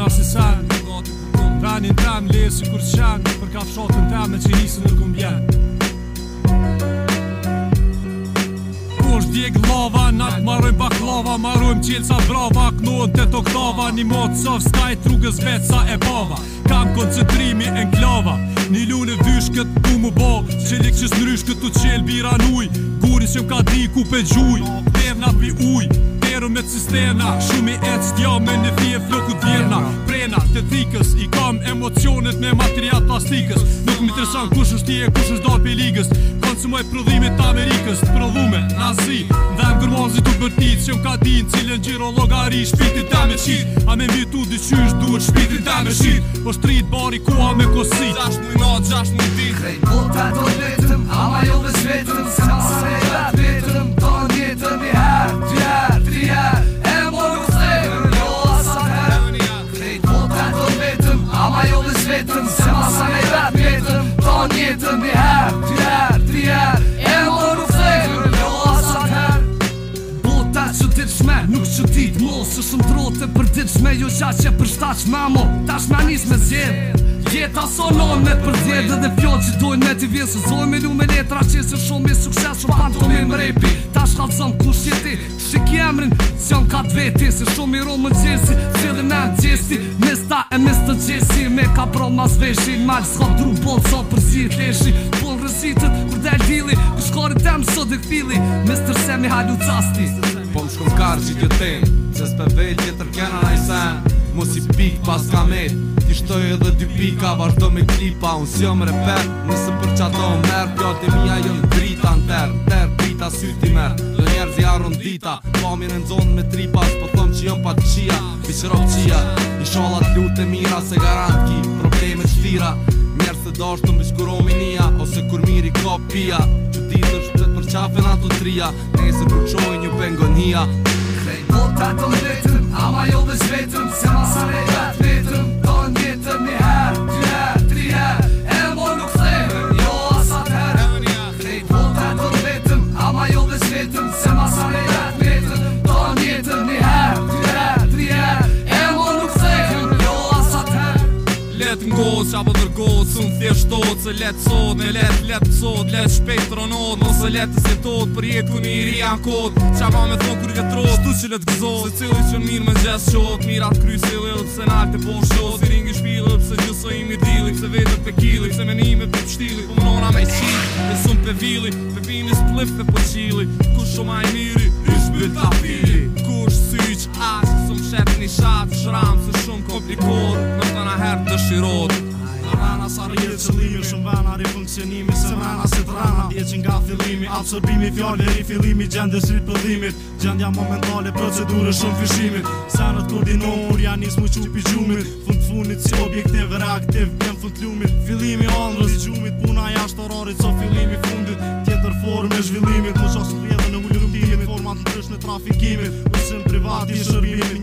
Ma si sen Trenin tem, lesin kur qen Për ka fshatën teme që njësën në kumë bjen Kosh djek lava, nak marrojmë pak lava Marrojmë qelë sa brava, knohën të toktava Një motë sëf skaj, trukës vetë sa e bava Kam koncentrimi e nklava Një lune vysh këtë ku mu bo Qelik qës nrysh këtë u qelë bira nuj Qesh ju ka di ku pe gjuj Devna pi uj Peru me cistena Shumi e cd ja me në fje flokut vjerna Prena të thikës I kam emocionet me material plastikës Nuk mi të rësan kush është tje kush është do api ligës Konsumoj cë prodhimit të Amerikës Të prodhume në Dhe më gërmozit të përtit Qesh ju ka di në cilën gjiro logari Shpitit të me qit A me vitu tu qysh duhet shpitit të me qit Po shtrit bari kua me kosit Zasht në në gjasht në dit do letëm përdit Nuk që ti t'mo, së shumë trote përdit shme Jo qa që e përshta që mamo, ta shme anish me zjedh Jeta sonon me përdit dhe dhe fjo që dojnë me t'i vjesë Zoj me lu me letra që se shumë me sukses shumë pan t'u me më Ta shkallëzëm ku shjeti, që ki emrin, që jam ka t'veti Se shumë i ro më gjesi, që me në gjesi Mes ta e mes të gjesi, me ka pro ma sveshi Malë s'ka dru bon, so Dhe këfili, mes tërse mi halu të zastit Po më shkëm karë që gjëtejnë Se s'pe vejt jetër kena na i sen Mos i pik pas ka mejt Ti shtoj edhe dy pika Vashdo me klipa Unë si omë reper Nëse për qa do më merë Pjote mija jënë jo drita në terë Terë drita sy t'i merë Dhe jo njerë zi dita Po më jenë në zonë me tripa po thëmë që jënë pa të qia Bishë që qia Një sholat lute mira Se garantë ki probleme qëtira Njerë se do është të më bishkuro minia Ose kur miri Që ti të qafen ato tria ne së përqojnjë pëngë njia krejnë po tatën vetëm ama jo dësht vetëm se më hanë e jatë vetëm kohë që apë po dërgohë Së në thjeshtot se letë sot Ne letë letë sot Letë shpejt të ronot, rënot Nëse letë të zjetot Për jetë ku një iri janë kod Qa pa me thonë kur jetrot Shtu që letë gëzot Se cili që në mirë me gjesë qot Mirat kry se lëllë Pse nalë të po në Si ringi shpilë Pse gjithë së imi dili Pse vetë të kili Pse menime për pështili Po mënona me qili Dhe sëmë për vili Pe vini s'plif dhe për qili Ku shumë a miri Ish dikur Në të në herë të Në Rana sa rrje qëllimi Shumë vana funksionimi Se mrena se të rana Dje që nga fillimi Absorbimi fjallë Dheri fillimi Gjendës rritë pëllimit Gjendja momentale Procedurë shumë fishimit Senët koordinor Janë njës mu qupi gjumit Fund funit si objektiv Reaktiv Bjen fund ljumit Filimi andrës Dijumit puna jashtë orarit Co fillimi fundit Tjetër formë e zhvillimit Më qasë rrje dhe në ullë Format në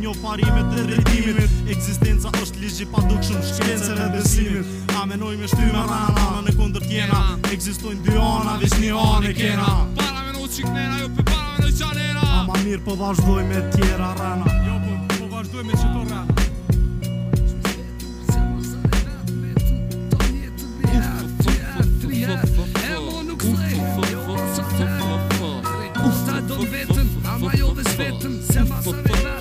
njo parimet të rritimit Eksistenca është ligji pa dukë shumë shkence besimit A menoj me shty me rana, ma në kondër tjena Eksistojnë dy ona, vish një onë e kena Para me nuk qik nena, jo pe para me nuk qanera Ama mirë po vazhdoj me tjera rana Jo po, po vazhdoj me qëto rana Se masa vetëm, se masa vetëm